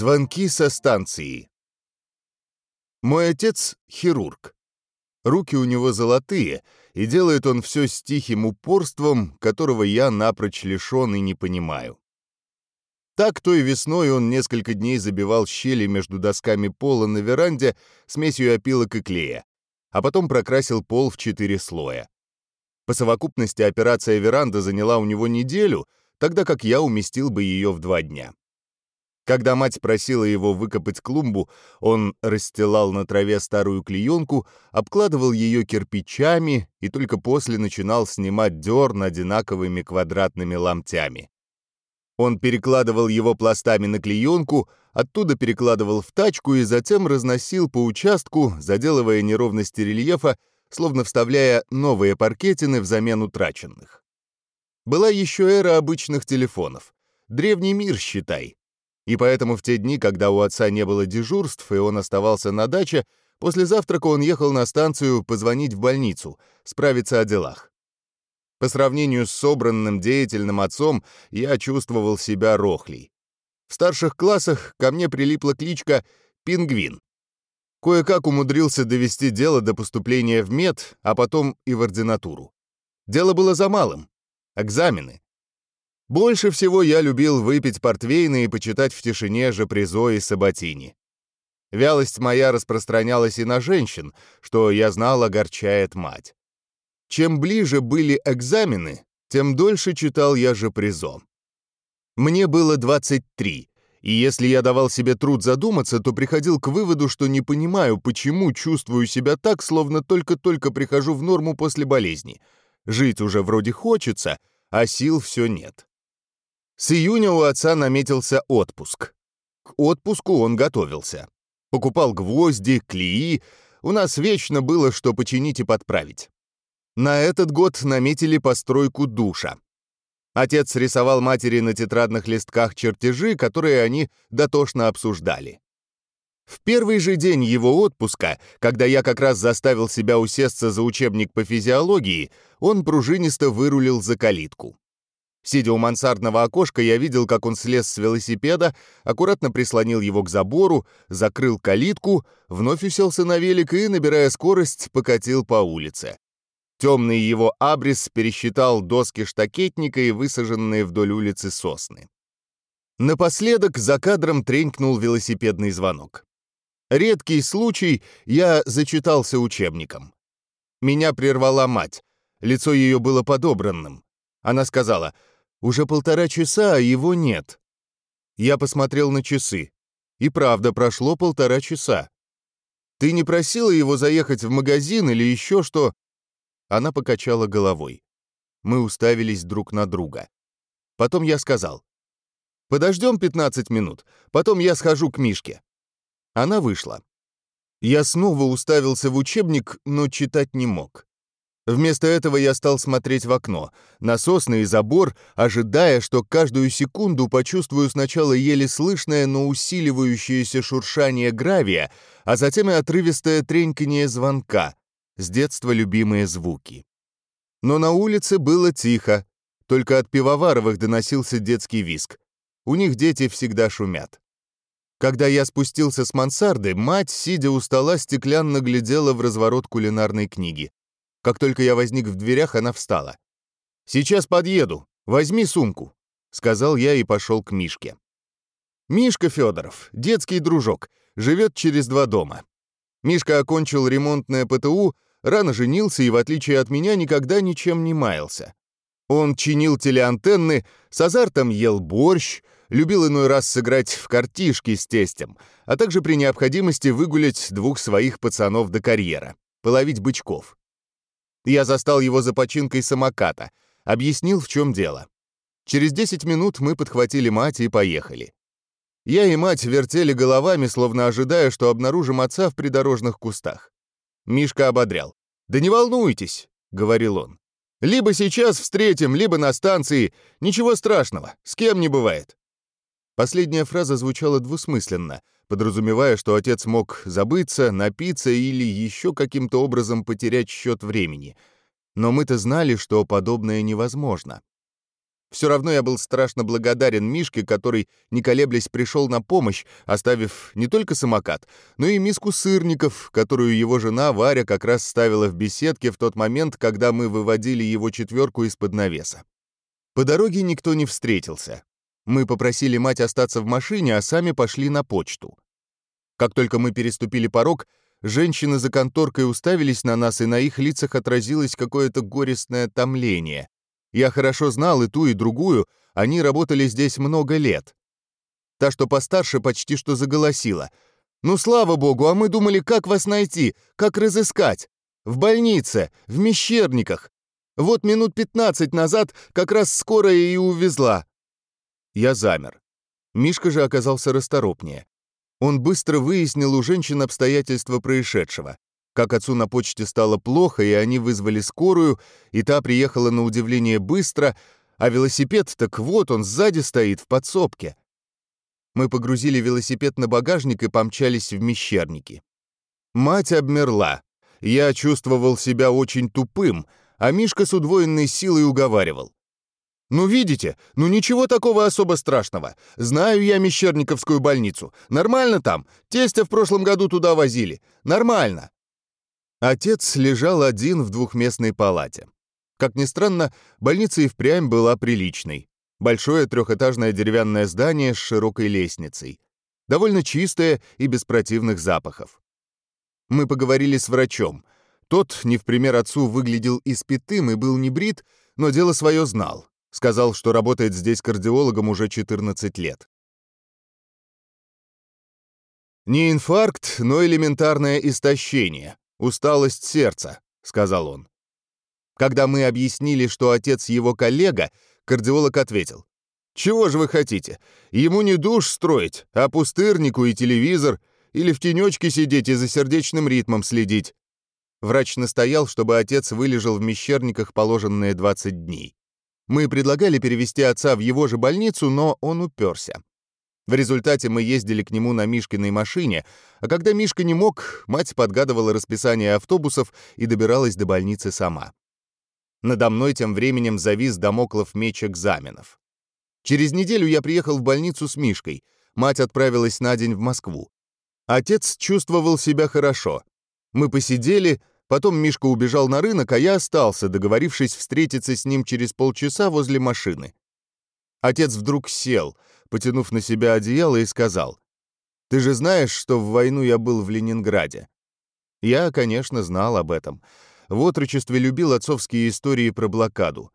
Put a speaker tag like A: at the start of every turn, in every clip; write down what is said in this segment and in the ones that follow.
A: Звонки со станции. Мой отец — хирург. Руки у него золотые, и делает он все с тихим упорством, которого я напрочь лишен и не понимаю. Так той весной он несколько дней забивал щели между досками пола на веранде смесью опилок и клея, а потом прокрасил пол в четыре слоя. По совокупности операция веранда заняла у него неделю, тогда как я уместил бы ее в два дня. Когда мать просила его выкопать клумбу, он расстилал на траве старую клеенку, обкладывал ее кирпичами и только после начинал снимать дерн одинаковыми квадратными ломтями. Он перекладывал его пластами на клеенку, оттуда перекладывал в тачку и затем разносил по участку, заделывая неровности рельефа, словно вставляя новые паркетины взамен утраченных. Была еще эра обычных телефонов. Древний мир, считай. И поэтому в те дни, когда у отца не было дежурств, и он оставался на даче, после завтрака он ехал на станцию позвонить в больницу, справиться о делах. По сравнению с собранным деятельным отцом, я чувствовал себя рохлей. В старших классах ко мне прилипла кличка «Пингвин». Кое-как умудрился довести дело до поступления в мед, а потом и в ординатуру. Дело было за малым — экзамены. Больше всего я любил выпить портвейны и почитать в тишине же Призо и Саботини. Вялость моя распространялась и на женщин, что, я знал, огорчает мать. Чем ближе были экзамены, тем дольше читал я же Призо. Мне было 23, и если я давал себе труд задуматься, то приходил к выводу, что не понимаю, почему чувствую себя так, словно только-только прихожу в норму после болезни. Жить уже вроде хочется, а сил все нет. С июня у отца наметился отпуск. К отпуску он готовился. Покупал гвозди, клеи. У нас вечно было, что починить и подправить. На этот год наметили постройку душа. Отец рисовал матери на тетрадных листках чертежи, которые они дотошно обсуждали. В первый же день его отпуска, когда я как раз заставил себя усесться за учебник по физиологии, он пружинисто вырулил за калитку. Сидя у мансардного окошка, я видел, как он слез с велосипеда, аккуратно прислонил его к забору, закрыл калитку, вновь уселся на велик и, набирая скорость, покатил по улице. Темный его абрис пересчитал доски штакетника и высаженные вдоль улицы сосны. Напоследок за кадром тренькнул велосипедный звонок. Редкий случай, я зачитался учебником. Меня прервала мать. Лицо ее было подобранным. Она сказала — уже полтора часа, а его нет. Я посмотрел на часы. И правда, прошло полтора часа. Ты не просила его заехать в магазин или еще что?» Она покачала головой. Мы уставились друг на друга. Потом я сказал. «Подождем 15 минут, потом я схожу к Мишке». Она вышла. Я снова уставился в учебник, но читать не мог. Вместо этого я стал смотреть в окно, на сосны и забор, ожидая, что каждую секунду почувствую сначала еле слышное, но усиливающееся шуршание гравия, а затем и отрывистое треньканье звонка, с детства любимые звуки. Но на улице было тихо, только от пивоваровых доносился детский виск. У них дети всегда шумят. Когда я спустился с мансарды, мать, сидя у стола, стеклянно глядела в разворот кулинарной книги. Как только я возник в дверях, она встала. «Сейчас подъеду. Возьми сумку», — сказал я и пошел к Мишке. Мишка Федоров, детский дружок, живет через два дома. Мишка окончил ремонтное ПТУ, рано женился и, в отличие от меня, никогда ничем не маялся. Он чинил телеантенны, с азартом ел борщ, любил иной раз сыграть в картишки с тестем, а также при необходимости выгулять двух своих пацанов до карьера, половить бычков. Я застал его за починкой самоката, объяснил, в чем дело. Через 10 минут мы подхватили мать и поехали. Я и мать вертели головами, словно ожидая, что обнаружим отца в придорожных кустах. Мишка ободрял. «Да не волнуйтесь», — говорил он. «Либо сейчас встретим, либо на станции. Ничего страшного, с кем не бывает». Последняя фраза звучала двусмысленно, подразумевая, что отец мог забыться, напиться или еще каким-то образом потерять счет времени. Но мы-то знали, что подобное невозможно. Все равно я был страшно благодарен Мишке, который, не колеблясь, пришел на помощь, оставив не только самокат, но и миску сырников, которую его жена Варя как раз ставила в беседке в тот момент, когда мы выводили его четверку из-под навеса. По дороге никто не встретился. Мы попросили мать остаться в машине, а сами пошли на почту. Как только мы переступили порог, женщины за конторкой уставились на нас, и на их лицах отразилось какое-то горестное томление. Я хорошо знал и ту, и другую, они работали здесь много лет. Та, что постарше, почти что заголосила. «Ну, слава богу, а мы думали, как вас найти, как разыскать? В больнице, в Мещерниках. Вот минут пятнадцать назад как раз скорая и увезла». Я замер. Мишка же оказался расторопнее. Он быстро выяснил у женщин обстоятельства происшедшего как отцу на почте стало плохо, и они вызвали скорую, и та приехала на удивление быстро, а велосипед, так вот, он сзади стоит, в подсобке. Мы погрузили велосипед на багажник и помчались в Мещерники. Мать обмерла. Я чувствовал себя очень тупым, а Мишка с удвоенной силой уговаривал. «Ну, видите, ну ничего такого особо страшного. Знаю я Мещерниковскую больницу. Нормально там. Тестя в прошлом году туда возили. Нормально». Отец лежал один в двухместной палате. Как ни странно, больница и впрямь была приличной. Большое трехэтажное деревянное здание с широкой лестницей. Довольно чистое и без противных запахов. Мы поговорили с врачом. Тот, не в пример отцу, выглядел испитым и был не брит, но дело свое знал. Сказал, что работает здесь кардиологом уже 14 лет. Не инфаркт, но элементарное истощение, «Усталость сердца», — сказал он. Когда мы объяснили, что отец его коллега, кардиолог ответил. «Чего же вы хотите? Ему не душ строить, а пустырнику и телевизор, или в тенечке сидеть и за сердечным ритмом следить». Врач настоял, чтобы отец вылежал в Мещерниках положенные 20 дней. Мы предлагали перевести отца в его же больницу, но он уперся. В результате мы ездили к нему на Мишкиной машине, а когда Мишка не мог, мать подгадывала расписание автобусов и добиралась до больницы сама. Надо мной тем временем завис домоклов меч экзаменов. Через неделю я приехал в больницу с Мишкой. Мать отправилась на день в Москву. Отец чувствовал себя хорошо. Мы посидели, потом Мишка убежал на рынок, а я остался, договорившись встретиться с ним через полчаса возле машины. Отец вдруг сел — потянув на себя одеяло, и сказал, «Ты же знаешь, что в войну я был в Ленинграде?» Я, конечно, знал об этом. В отрочестве любил отцовские истории про блокаду.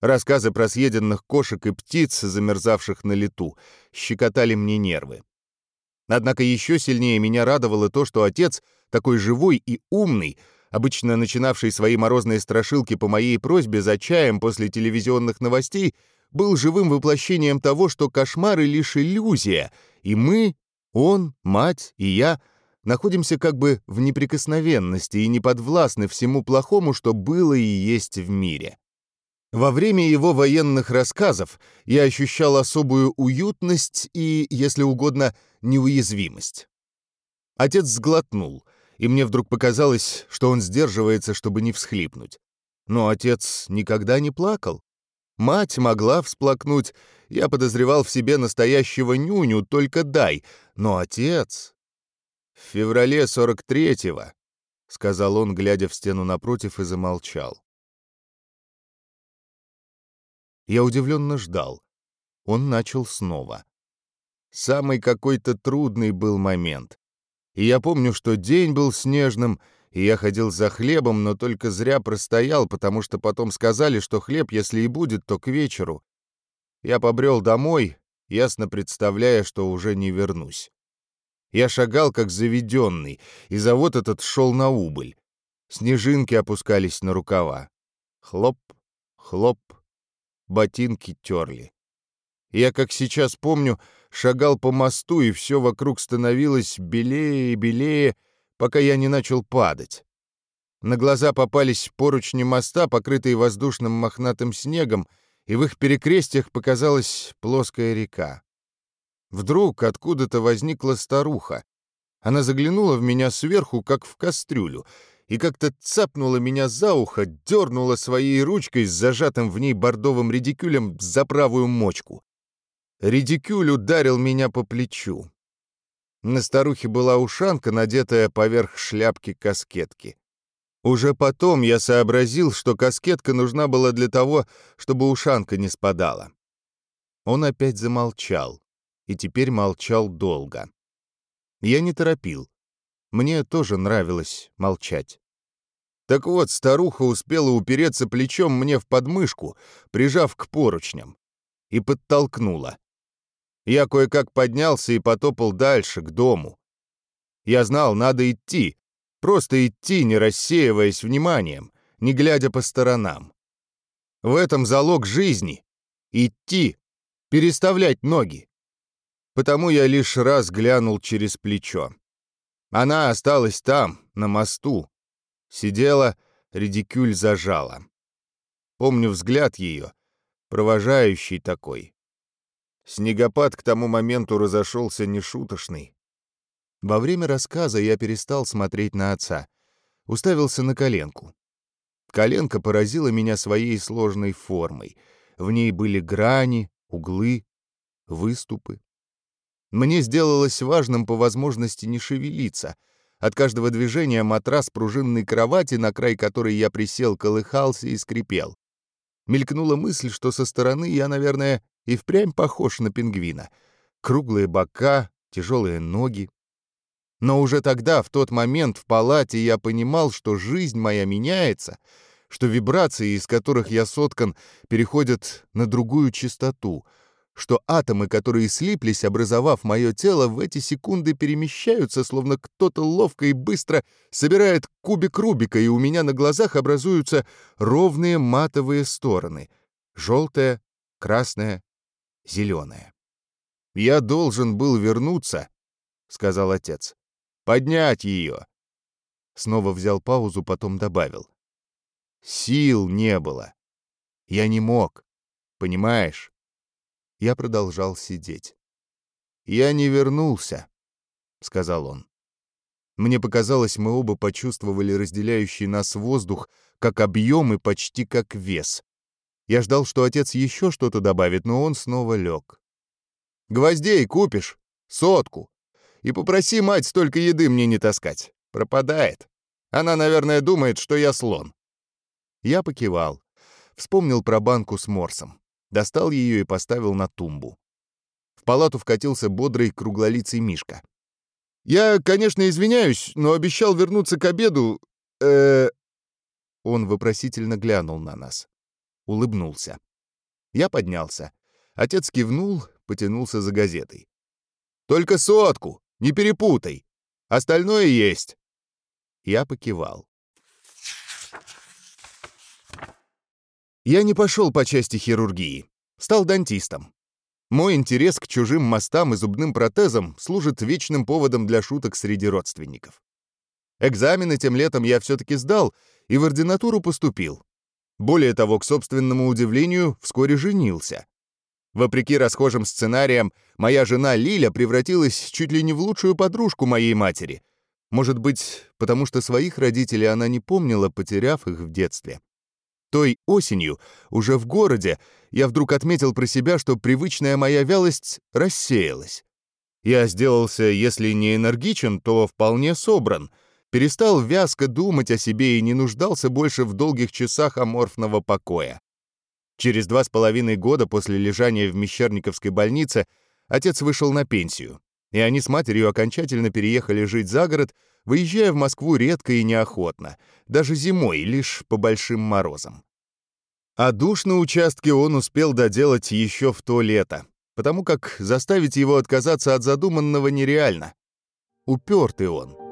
A: Рассказы про съеденных кошек и птиц, замерзавших на лету, щекотали мне нервы. Однако еще сильнее меня радовало то, что отец, такой живой и умный, обычно начинавший свои морозные страшилки по моей просьбе за чаем после телевизионных новостей, был живым воплощением того, что кошмары — лишь иллюзия, и мы, он, мать и я находимся как бы в неприкосновенности и не подвластны всему плохому, что было и есть в мире. Во время его военных рассказов я ощущал особую уютность и, если угодно, неуязвимость. Отец сглотнул, и мне вдруг показалось, что он сдерживается, чтобы не всхлипнуть. Но отец никогда не плакал. Мать могла всплакнуть, я подозревал в себе настоящего нюню, только дай, но отец... В феврале 43-го, — сказал он, глядя в стену напротив, и замолчал. Я удивленно ждал. Он начал снова. Самый какой-то трудный был момент. И я помню, что день был снежным, и я ходил за хлебом, но только зря простоял, потому что потом сказали, что хлеб, если и будет, то к вечеру. Я побрел домой, ясно представляя, что уже не вернусь. Я шагал как заведенный, и завод этот шел на убыль. Снежинки опускались на рукава. Хлоп, хлоп, ботинки терли. Я, как сейчас помню, шагал по мосту, и все вокруг становилось белее и белее, пока я не начал падать. На глаза попались поручни моста, покрытые воздушным мохнатым снегом, и в их перекрестьях показалась плоская река. Вдруг откуда-то возникла старуха. Она заглянула в меня сверху, как в кастрюлю, и как-то цапнула меня за ухо, дернула своей ручкой с зажатым в ней бордовым редикюлем за правую мочку. Редикюль ударил меня по плечу. На старухе была ушанка, надетая поверх шляпки каскетки. Уже потом я сообразил, что каскетка нужна была для того, чтобы ушанка не спадала. Он опять замолчал, и теперь молчал долго. Я не торопил. Мне тоже нравилось молчать. Так вот, старуха успела упереться плечом мне в подмышку, прижав к поручням, и подтолкнула. Я кое-как поднялся и потопал дальше, к дому. Я знал, надо идти, просто идти, не рассеиваясь вниманием, не глядя по сторонам. В этом залог жизни. Идти, переставлять ноги. Потому я лишь раз глянул через плечо. Она осталась там, на мосту. Сидела, редикюль зажала. Помню взгляд ее, провожающий такой. Снегопад к тому моменту разошелся нешуточный. Во время рассказа я перестал смотреть на отца, уставился на коленку. Коленка поразила меня своей сложной формой. В ней были грани, углы, выступы. Мне сделалось важным по возможности не шевелиться. От каждого движения матрас пружинной кровати, на край которой я присел, колыхался и скрипел. Мелькнула мысль, что со стороны я, наверное, и впрямь похож на пингвина. Круглые бока, тяжелые ноги. Но уже тогда, в тот момент, в палате я понимал, что жизнь моя меняется, что вибрации, из которых я соткан, переходят на другую частоту — что атомы, которые слиплись, образовав мое тело, в эти секунды перемещаются, словно кто-то ловко и быстро собирает кубик Рубика, и у меня на глазах образуются ровные матовые стороны — желтая, красная, зеленая. «Я должен был вернуться», — сказал отец. «Поднять ее». Снова взял паузу, потом добавил. «Сил не было. Я не мог. Понимаешь?» Я продолжал сидеть. «Я не вернулся», — сказал он. Мне показалось, мы оба почувствовали разделяющий нас воздух как объем и почти как вес. Я ждал, что отец еще что-то добавит, но он снова лег. «Гвоздей купишь? Сотку. И попроси мать столько еды мне не таскать. Пропадает. Она, наверное, думает, что я слон». Я покивал. Вспомнил про банку с морсом достал ее и поставил на тумбу. В палату вкатился бодрый круглолицый Мишка. «Я, конечно, извиняюсь, но обещал вернуться к обеду. э Он вопросительно глянул на нас. Улыбнулся. Я поднялся. Отец кивнул, потянулся за газетой. «Только сотку! Не перепутай! Остальное есть!» Я покивал. Я не пошел по части хирургии. Стал дантистом. Мой интерес к чужим мостам и зубным протезам служит вечным поводом для шуток среди родственников. Экзамены тем летом я все-таки сдал и в ординатуру поступил. Более того, к собственному удивлению, вскоре женился. Вопреки расхожим сценариям, моя жена Лиля превратилась чуть ли не в лучшую подружку моей матери. Может быть, потому что своих родителей она не помнила, потеряв их в детстве. Той осенью, уже в городе, я вдруг отметил про себя, что привычная моя вялость рассеялась. Я сделался, если не энергичен, то вполне собран, перестал вязко думать о себе и не нуждался больше в долгих часах аморфного покоя. Через два с половиной года после лежания в Мещерниковской больнице отец вышел на пенсию, и они с матерью окончательно переехали жить за город, выезжая в Москву редко и неохотно, даже зимой, лишь по большим морозам. А душ на участке он успел доделать еще в то лето, потому как заставить его отказаться от задуманного нереально. Упертый он.